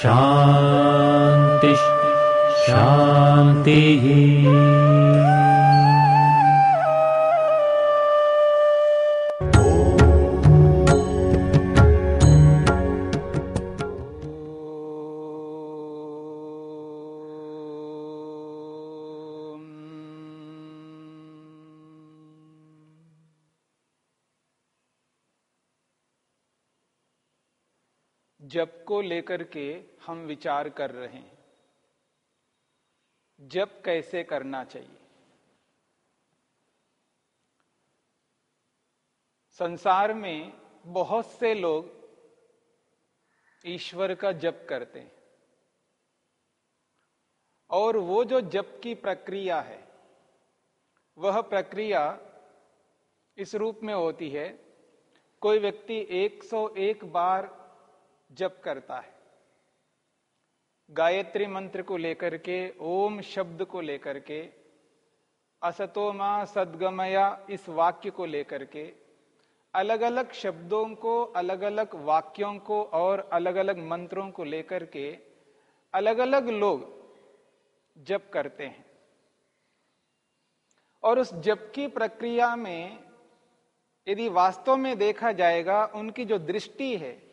शान्तिः शान्तिः जप को लेकर के हम विचार कर रहे हैं। जप कैसे करना चाहिए? संसार में बहुत से लोग ईश्वर का जप करते हैं। और वो जो जप की प्रक्रिया है, वह प्रक्रिया इस रूप में होती है, कोई व्यक्ति 101 बार जप करता है। गायत्री मंत्र को लेकर के, ओम शब्द को लेकर के असतोमा सदगमया इस वाक्य को लेकर के अलग अलग शब्दों को अलग अलग वाक्यों को और अलग अलग मंत्रों को लेकर के अलग अलग लोग जप करते हैं। और उस जप की प्रक्रिया में यदि वास्तव में देखा जाएगा, उनकी जो दृष्टि है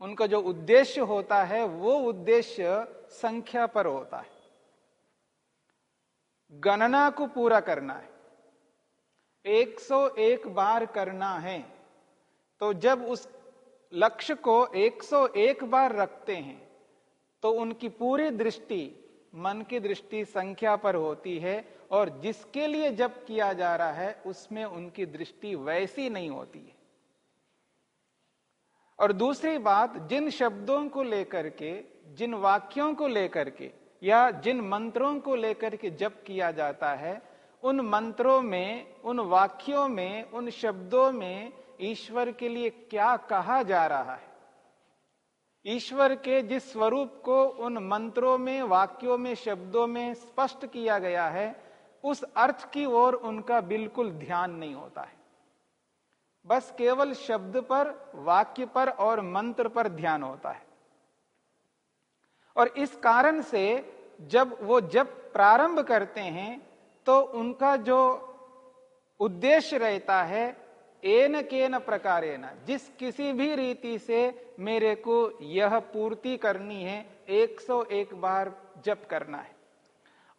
उनका जो उद्देश्य होता है, वो उद्देश्य संख्या पर होता है। गणना को पूरा करना है। 101 बार करना है तो जब उस लक्ष्य को 101 बार रखते हैं तो उनकी पूरी दृष्टि, मन की दृष्टि संख्या पर होती है, और जिसके लिए जब किया जा रहा है, उसमें उनकी दृष्टि वैसी नहीं होती है। और दूसरी बात, जिन शब्दों को लेकर के, जिन वाक्यों को लेकर के, या जिन मंत्रों को लेकर के जप किया जाता है, उन मंत्रों में, उन वाक्यों में, उन शब्दों में ईश्वर के लिए क्या कहा जा रहा है? ईश्वर के जिस स्वरूप को उन मंत्रों में, वाक्यों में, शब्दों में स्पष्ट किया गया है, उस अर्थ की ओर उनका बिल्कुल ध्यान नहीं होता है। बस केवल शब्द पर, वाक्य पर और मंत्र पर ध्यान होता है। और इस कारण से जब वो जब प्रारंभ करते हैं तो उनका जो उद्देश्य रहता है, एन के न प्रकारेण, जिस किसी भी रीति से मेरे को यह पूर्ति करनी है 101 बार जप करना है।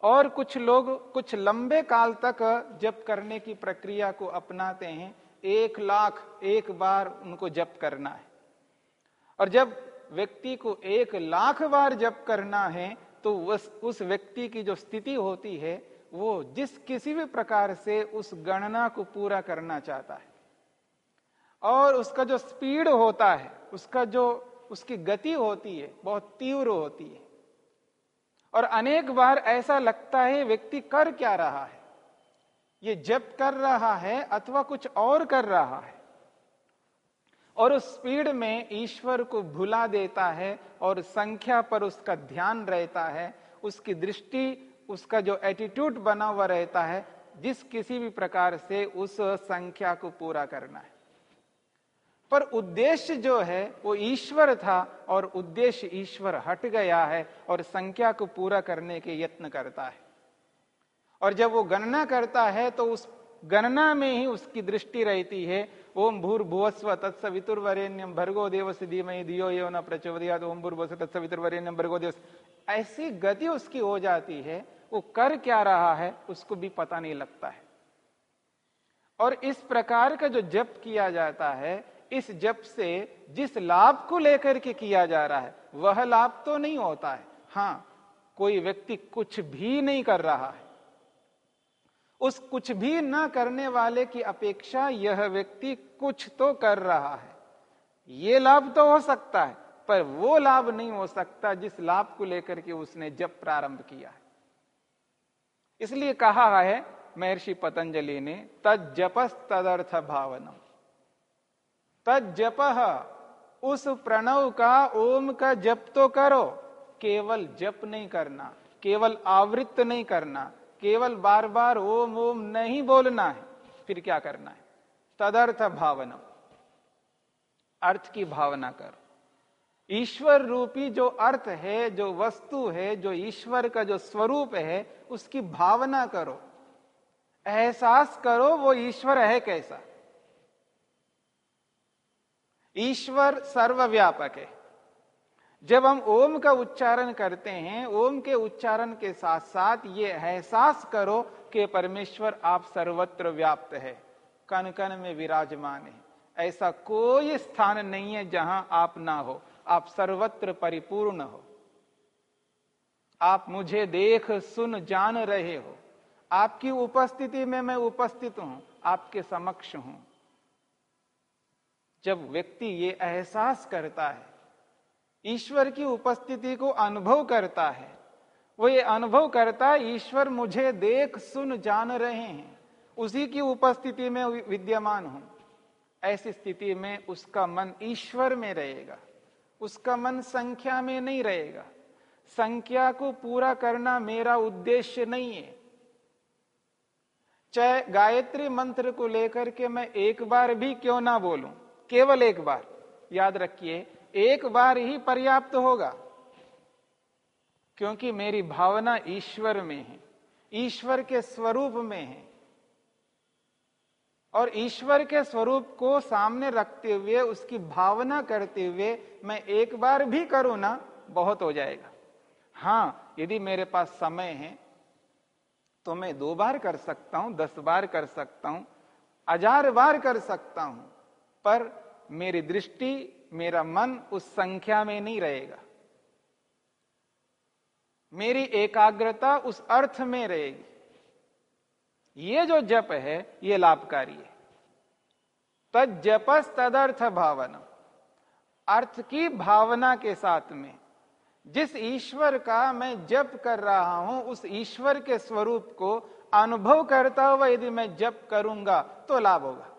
और कुछ लोग कुछ लंबे काल तक जप करने की प्रक्रिया को अपनाते हैं एक लाख एक बार उनको जप करना है। और जब व्यक्ति को एक लाख बार जप करना है तो उस उस व्यक्ति की जो स्थिति होती है, वो जिस किसी भी प्रकार से उस गणना को पूरा करना चाहता है। और उसका जो स्पीड होता है, उसका जो, उसकी गति होती है, बहुत तीव्र होती है। और अनेक बार ऐसा लगता है, व्यक्ति कर क्या रहा है? ये जप कर रहा है अथवा कुछ और कर रहा है। और उस स्पीड में ईश्वर को भुला देता है और संख्या पर उसका ध्यान रहता है, उसकी दृष्टि, उसका जो एटीट्यूड बना हुआ रहता है, जिस किसी भी प्रकार से उस संख्या को पूरा करना है। पर उद्देश्य जो है, वो ईश्वर था और उद्देश्य ईश्वर हट गया है और संख्या को पूरा करने के यत्न करता है। और जब वो गणना करता है तो उस गणना में ही उसकी दृष्टि रहती है। ओम भूर भुवस्व तत्सवितुर वरेण्यम भर्गो देव धीमय दियो यो न प्रचोदया ओम भूर भुवस्व तत्सवितुर वरेण्यम भर्गो देव ऐसी गति उसकी हो जाती है, वो कर क्या रहा है, उसको भी पता नहीं लगता है। और इस प्रकार का जो जप किया जाता है, इस जप से जिस लाभ को लेकर के किया जा रहा है, वह लाभ तो नहीं होता है। हाँ कोई व्यक्ति कुछ भी नहीं कर रहा है। उस कुछ भी न करने वाले की अपेक्षा यह व्यक्ति कुछ तो कर रहा है। ये लाभ तो हो सकता है, पर वो लाभ नहीं हो सकता जिस लाभ को लेकर के उसने जब प्रारंभ किया है। इसलिए कहा है महर्षि पतंजलि ने तजपस तदर्थ भावना तजप उस प्रणव का ओम का जप तो करो, केवल जप नहीं करना, केवल आवृत्त नहीं करना केवल बार बार ओम ओम नहीं बोलना है, फिर क्या करना है? तदर्थ भावना। अर्थ की भावना करो। ईश्वर रूपी जो अर्थ है, जो वस्तु है, जो ईश्वर का जो स्वरूप है, उसकी भावना करो। एहसास करो वो ईश्वर है कैसा। ईश्वर सर्वव्यापक है। जब हम ओम का उच्चारण करते हैं, ओम के उच्चारण के साथ साथ ये एहसास करो कि परमेश्वर आप सर्वत्र व्याप्त है कन कन में विराजमान है। ऐसा कोई स्थान नहीं है जहाँ आप ना हो, आप सर्वत्र परिपूर्ण हो। आप मुझे देख, सुन, जान रहे हो। आपकी उपस्थिति में मैं उपस्थित हूँ, आपके समक्ष हूँ। जब व्यक्ति ये एहसास करता है ईश्वर की उपस्थिति को अनुभव करता है। वो ये अनुभव करता है, ईश्वर मुझे देख, सुन, जान रहे हैं। उसी की उपस्थिति में विद्यमान हूँ। ऐसी स्थिति में उसका मन ईश्वर में रहेगा। उसका मन संख्या में नहीं रहेगा। संख्या को पूरा करना मेरा उद्देश्य नहीं है। चाहे गायत्री मंत्र को लेकर के मैं एक बार भी क्यों ना बोलूँ, केवल एक बार। याद रखिए एक बार ही पर्याप्त होगा, क्योंकि मेरी भावना ईश्वर में है, ईश्वर के स्वरूप में है। और ईश्वर के स्वरूप को सामने रखते हुए, उसकी भावना करते हुए मैं एक बार भी करूँ ना, बहुत हो जाएगा। हाँ, यदि मेरे पास समय है तो मैं दो बार कर सकता हूँ, दस बार कर सकता हूँ, हज़ार बार कर सकता हूँ, पर मेरी दृष्टि मेरा मन उस संख्या में नहीं रहेगा। मेरी एकाग्रता उस अर्थ में रहेगी। ये जो जप है, ये लाभकारी है। तद जपस तदर्थ भावना अर्थ की भावना के साथ में, जिस ईश्वर का मैं जप कर रहा हूँ, उस ईश्वर के स्वरूप को अनुभव करता हुआ यदि मैं जप करूँगा तो लाभ होगा।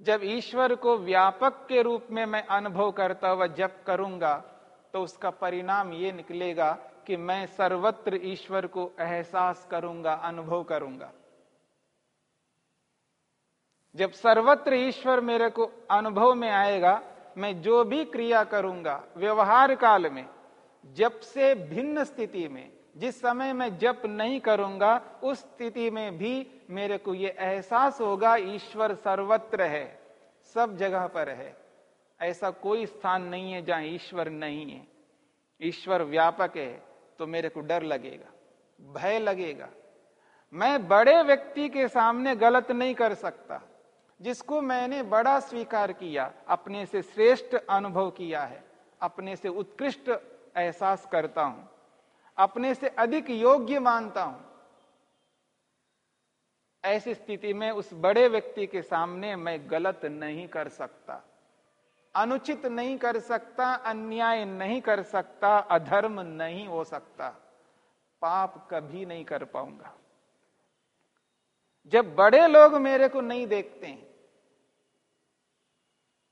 जब ईश्वर को व्यापक के रूप में मैं अनुभव करता हुआ जप करूँगा तो उसका परिणाम ये निकलेगा कि मैं सर्वत्र ईश्वर को एहसास करूँगा, अनुभव करूँगा। जब सर्वत्र ईश्वर मेरे को अनुभव में आएगा, मैं जो भी क्रिया करूँगा, व्यवहार काल में, जब से भिन्न स्थिति में जिस समय मैं जप नहीं करूँगा, उस स्थिति में भी मेरे को यह एहसास होगा, ईश्वर सर्वत्र है, सब जगह पर है। ऐसा कोई स्थान नहीं है जहाँ ईश्वर नहीं है। ईश्वर व्यापक है तो मेरे को डर लगेगा, भय लगेगा। मैं बड़े व्यक्ति के सामने गलत नहीं कर सकता, जिसको मैंने बड़ा स्वीकार किया, अपने से श्रेष्ठ अनुभव किया है, अपने से उत्कृष्ट एहसास करता हूँ। अपने से अधिक योग्य मानता हूँ। ऐसी स्थिति में उस बड़े व्यक्ति के सामने मैं गलत नहीं कर सकता। अनुचित नहीं कर सकता, अन्याय नहीं कर सकता, अधर्म नहीं हो सकता। पाप कभी नहीं कर पाऊँगा। जब बड़े लोग मेरे को नहीं देखते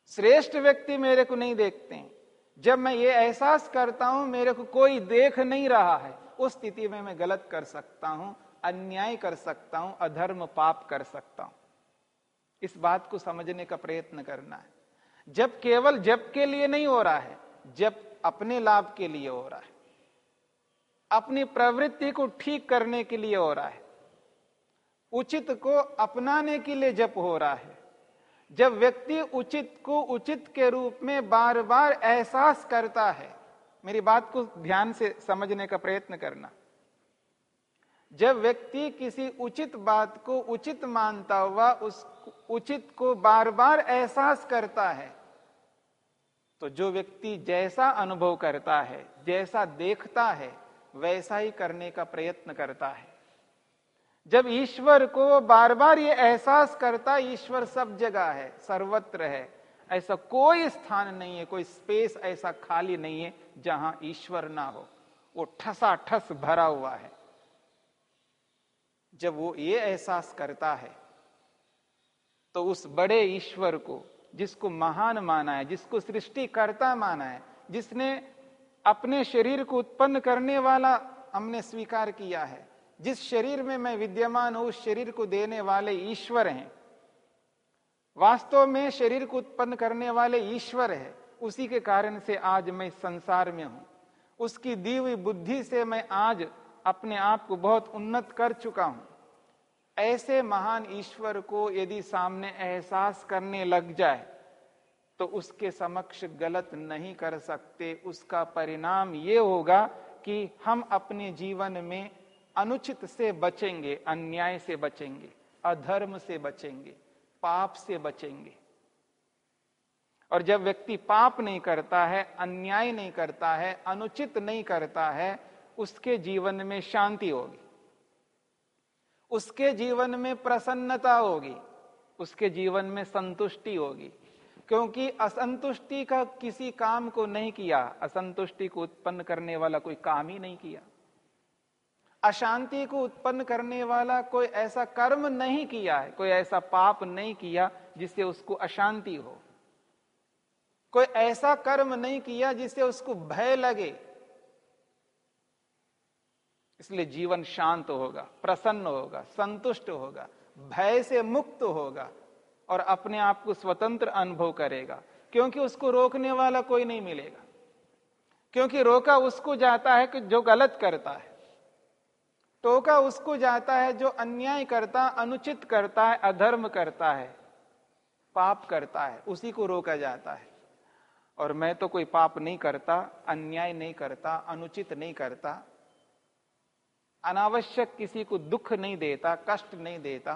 श्रेष्ठ व्यक्ति मेरे को नहीं देखते हैं जब मैं ये एहसास करता हूँ, मेरे को कोई देख नहीं रहा है। उस स्थिति में मैं गलत कर सकता हूँ, अन्याय कर सकता हूँ, अधर्म पाप कर सकता हूँ। इस बात को समझने का प्रयत्न करना है। जब केवल जब के लिए नहीं हो रहा है, जब अपने लाभ के लिए हो रहा है। अपनी प्रवृत्ति को ठीक करने के लिए हो रहा है। उचित को अपनाने के लिए जप हो रहा है जब व्यक्ति उचित को उचित के रूप में बार बार एहसास करता है, मेरी बात को ध्यान से समझने का प्रयत्न करना। जब व्यक्ति किसी उचित बात को उचित मानता हुआ उस उचित को बार बार एहसास करता है तो जो व्यक्ति जैसा अनुभव करता है, जैसा देखता है, वैसा ही करने का प्रयत्न करता है। जब ईश्वर को बार बार ये एहसास करता ईश्वर सब जगह है, सर्वत्र है। ऐसा कोई स्थान नहीं है, कोई स्पेस ऐसा खाली नहीं है जहाँ ईश्वर ना हो। वो ठसा ठस भरा हुआ है। जब वो ये एहसास करता है तो उस बड़े ईश्वर को, जिसको महान माना है, जिसको सृष्टिकर्ता माना है, जिसने अपने शरीर को उत्पन्न करने वाला हमने स्वीकार किया है जिस शरीर में मैं विद्यमान हूँ, उस शरीर को देने वाले ईश्वर हैं। वास्तव में शरीर को उत्पन्न करने वाले ईश्वर है। उसी के कारण से आज मैं संसार में हूँ। उसकी दी हुई बुद्धि से मैं आज अपने आप को बहुत उन्नत कर चुका हूँ। ऐसे महान ईश्वर को यदि सामने एहसास करने लग जाए तो उसके समक्ष गलत नहीं कर सकते। उसका परिणाम ये होगा कि हम अपने जीवन में अनुचित से बचेंगे, अन्याय से बचेंगे, अधर्म से बचेंगे, पाप से बचेंगे। और जब व्यक्ति पाप नहीं करता है, अन्याय नहीं करता है, अनुचित नहीं करता है, उसके जीवन में शांति होगी। उसके जीवन में प्रसन्नता होगी, उसके जीवन में संतुष्टि होगी। क्योंकि असंतुष्टि का किसी काम को नहीं किया, असंतुष्टि को उत्पन्न करने वाला कोई काम ही नहीं किया। अशांति को उत्पन्न करने वाला कोई ऐसा कर्म नहीं किया है, कोई ऐसा पाप नहीं किया जिससे उसको अशांति हो। कोई ऐसा कर्म नहीं किया जिससे उसको भय लगे। इसलिए जीवन शांत होगा, प्रसन्न होगा, संतुष्ट होगा, भय से मुक्त होगा और अपने आप को स्वतंत्र अनुभव करेगा। क्योंकि उसको रोकने वाला कोई नहीं मिलेगा। क्योंकि रोका उसको जाता है कि जो गलत करता है। टोका उसको जाता है जो अन्याय करता, अनुचित करता है, अधर्म करता है, पाप करता है, उसी को रोका जाता है। और मैं तो कोई पाप नहीं करता, अन्याय नहीं करता, अनुचित नहीं करता, अनावश्यक किसी को दुख नहीं देता, कष्ट नहीं देता,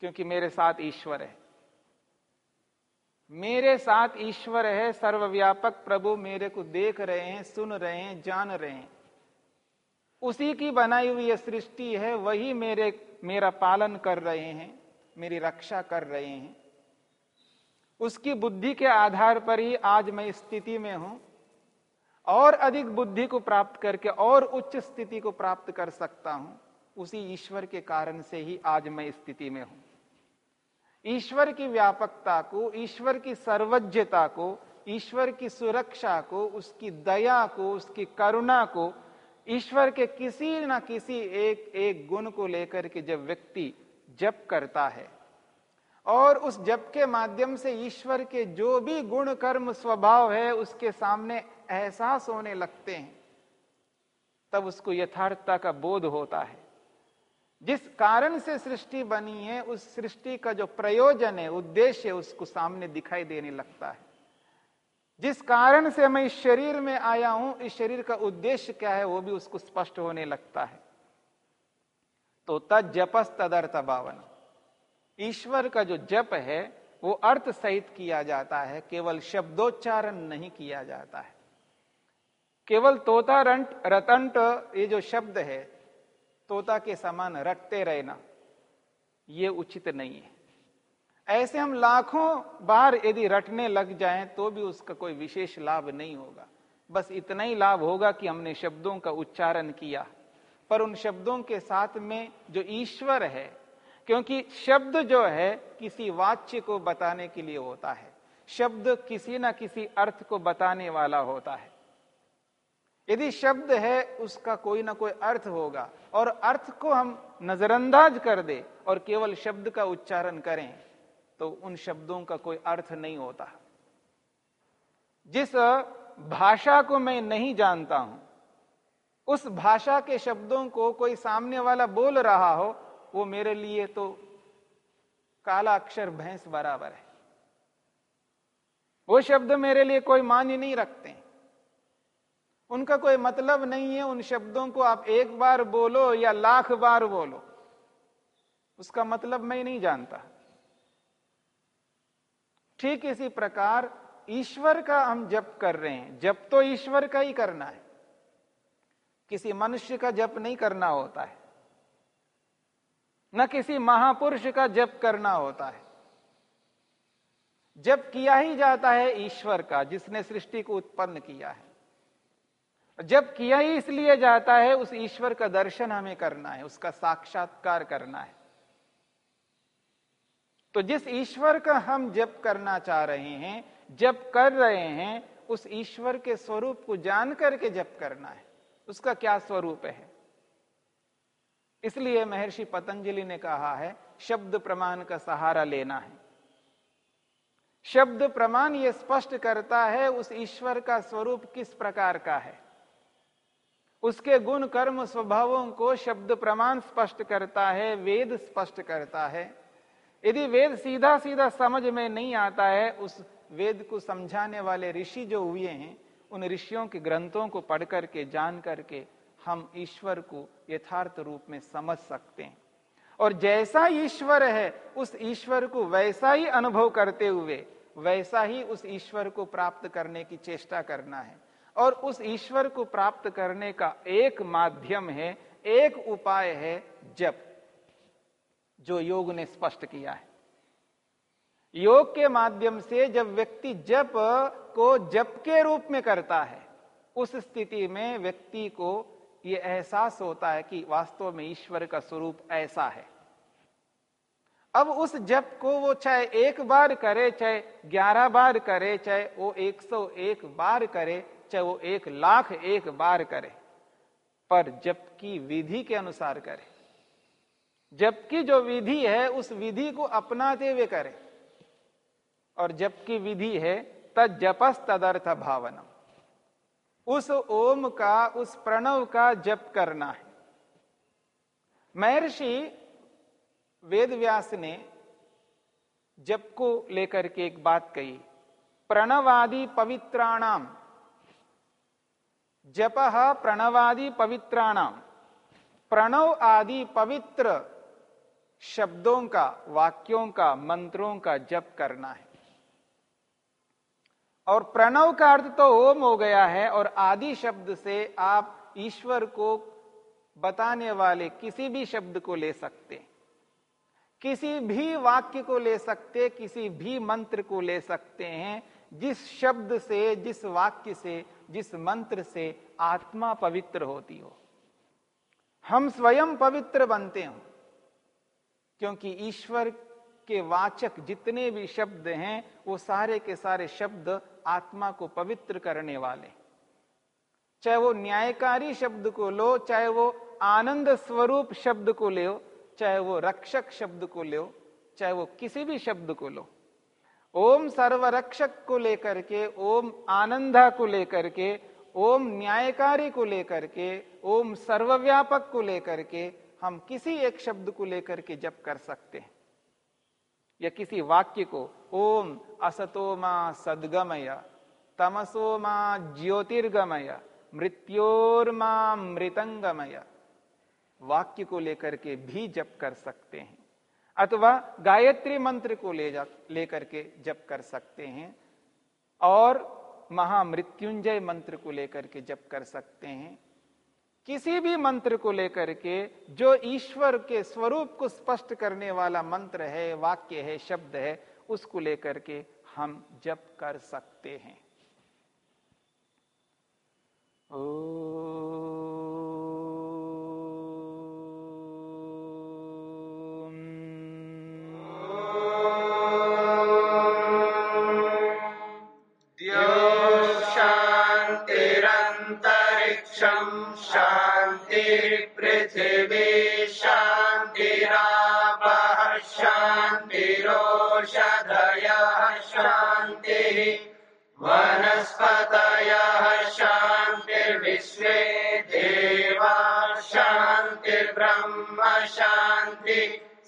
क्योंकि मेरे साथ ईश्वर है। मेरे साथ ईश्वर है, सर्वव्यापक प्रभु मेरे को देख रहे हैं, सुन रहे हैं, जान रहे हैं। उसी की बनाई हुई यह सृष्टि है, वही मेरे, मेरा पालन कर रहे हैं, मेरी रक्षा कर रहे हैं। उसकी बुद्धि के आधार पर ही आज मैं स्थिति में हूँ। और अधिक बुद्धि को प्राप्त करके और उच्च स्थिति को प्राप्त कर सकता हूँ। उसी ईश्वर के कारण से ही आज मैं स्थिति में हूँ। ईश्वर की व्यापकता को, ईश्वर की सर्वज्ञता को, ईश्वर की सुरक्षा को, उसकी दया को, उसकी करुणा को ईश्वर के किसी न किसी एक एक गुण को लेकर के जब व्यक्ति जप करता है, और उस जप के माध्यम से ईश्वर के जो भी गुण, कर्म, स्वभाव है, उसके सामने एहसास होने लगते हैं, तब उसको यथार्थता का बोध होता है। जिस कारण से सृष्टि बनी है, उस सृष्टि का जो प्रयोजन है, उद्देश्य उसको सामने दिखाई देने लगता है। जिस कारण से मैं इस शरीर में आया हूँ, इस शरीर का उद्देश्य क्या है, वो भी उसको स्पष्ट होने लगता है। तो तद जपस तदर्थ भावन ईश्वर का जो जप है, वो अर्थ सहित किया जाता है, केवल शब्दोच्चारण नहीं किया जाता है। केवल तोता रंट, रतंट, ये जो शब्द है, तोता के समान रटते रहना, ये उचित नहीं है। ऐसे हम लाखों बार यदि रटने लग जाएँ तो भी उसका कोई विशेष लाभ नहीं होगा। बस इतना ही लाभ होगा कि हमने शब्दों का उच्चारण किया। पर उन शब्दों के साथ में जो ईश्वर है, क्योंकि शब्द जो है, किसी वाच्य को बताने के लिए होता है। शब्द किसी ना किसी अर्थ को बताने वाला होता है। यदि शब्द है, उसका कोई ना कोई अर्थ होगा। और अर्थ को हम नजरअंदाज कर दे और केवल शब्द का उच्चारण करें। तो उन शब्दों का कोई अर्थ नहीं होता। जिस भाषा को मैं नहीं जानता हूँ, उस भाषा के शब्दों को कोई सामने वाला बोल रहा हो, वो मेरे लिए तो काला अक्षर भैंस बराबर है। वो शब्द मेरे लिए कोई मान्य नहीं रखते। उनका कोई मतलब नहीं है उन शब्दों को आप एक बार बोलो या लाख बार बोलो। उसका मतलब मैं नहीं जानता। ठीक इसी प्रकार ईश्वर का हम जप कर रहे हैं। जप तो ईश्वर का ही करना है। किसी मनुष्य का जप नहीं करना होता है। न किसी महापुरुष का जप करना होता है। जब किया ही जाता है ईश्वर का, जिसने सृष्टि को उत्पन्न किया है। जब किया ही इसलिए जाता है, उस ईश्वर का दर्शन हमें करना है, उसका साक्षात्कार करना है। तो जिस ईश्वर का हम जप करना चाह रहे हैं, जप कर रहे हैं, उस ईश्वर के स्वरूप को जान करके जप करना है। उसका क्या स्वरूप है? इसलिए महर्षि पतंजलि ने कहा है, शब्द प्रमाण का सहारा लेना है। शब्द प्रमाण यह स्पष्ट करता है, उस ईश्वर का स्वरूप किस प्रकार का है। उसके गुण कर्म स्वभावों को शब्द प्रमाण स्पष्ट करता है, वेद स्पष्ट करता है। यदि वेद सीधा सीधा समझ में नहीं आता है, उस वेद को समझाने वाले ऋषि जो हुए हैं, उन ऋषियों के ग्रंथों को पढ़ करके, जान करके, हम ईश्वर को यथार्थ रूप में समझ सकते हैं। और जैसा ईश्वर है, उस ईश्वर को वैसा ही अनुभव करते हुए, वैसा ही उस ईश्वर को प्राप्त करने की चेष्टा करना है। और उस ईश्वर को प्राप्त करने का एक माध्यम है, एक उपाय है जप। जो योग ने स्पष्ट किया है। योग के माध्यम से जब व्यक्ति जप को जप के रूप में करता है, उस स्थिति में व्यक्ति को यह एहसास होता है कि वास्तव में ईश्वर का स्वरूप ऐसा है। अब उस जप को वो चाहे एक बार करे, चाहे ग्यारह बार करे, चाहे वो एक सौ एक बार करे, चाहे वो एक लाख एक बार करे, पर जप की विधि के अनुसार करे। जबकि जो विधि है, उस विधि को अपनाते हुए करें। और जबकि विधि है तद जपस तदर्थ भावना उस ओम का, उस प्रणव का जप करना है। महर्षि वेदव्यास ने जप को लेकर के एक बात कही, प्रणवादि पवित्राणाम। जप प्रणवादि पवित्राणाम। प्रणव आदि पवित्र शब्दों का, वाक्यों का, मंत्रों का जप करना है। और प्रणव का अर्थ तो ओम हो गया है और आदि शब्द से आप ईश्वर को बताने वाले किसी भी शब्द को ले सकते किसी भी वाक्य को ले सकते किसी भी मंत्र को ले सकते हैं, जिस शब्द से, जिस वाक्य से, जिस मंत्र से आत्मा पवित्र होती हो। हम स्वयं पवित्र बनते हो। क्योंकि ईश्वर के वाचक जितने भी शब्द हैं, वो सारे के सारे शब्द आत्मा को पवित्र करने वाले। चाहे वो न्यायकारी शब्द को लो, चाहे वो आनंद स्वरूप शब्द को ले चाहे वो रक्षक शब्द को ले, चाहे वो किसी भी शब्द को लो। ओम सर्वरक्षक को लेकर के, ओम आनंदा को लेकर के, ओम न्यायकारी को लेकर के, ओम सर्वव्यापक को लेकर के हम किसी एक शब्द को लेकर के जप कर सकते हैं। या किसी वाक्य को, ओम असतोमा सदगमय तमसोमा ज्योतिर्गमय मृत्योर्मा मृतंगमय वाक्य को लेकर के भी जप कर सकते हैं। अथवा गायत्री मंत्र को ले जा, लेकर के जप कर सकते हैं। और महामृत्युंजय मंत्र को लेकर के जप कर सकते हैं। किसी भी मंत्र को लेकर के जो ईश्वर के स्वरूप को स्पष्ट करने वाला मंत्र है, वाक्य है, शब्द है, उसको लेकर के हम जप कर सकते हैं। ओ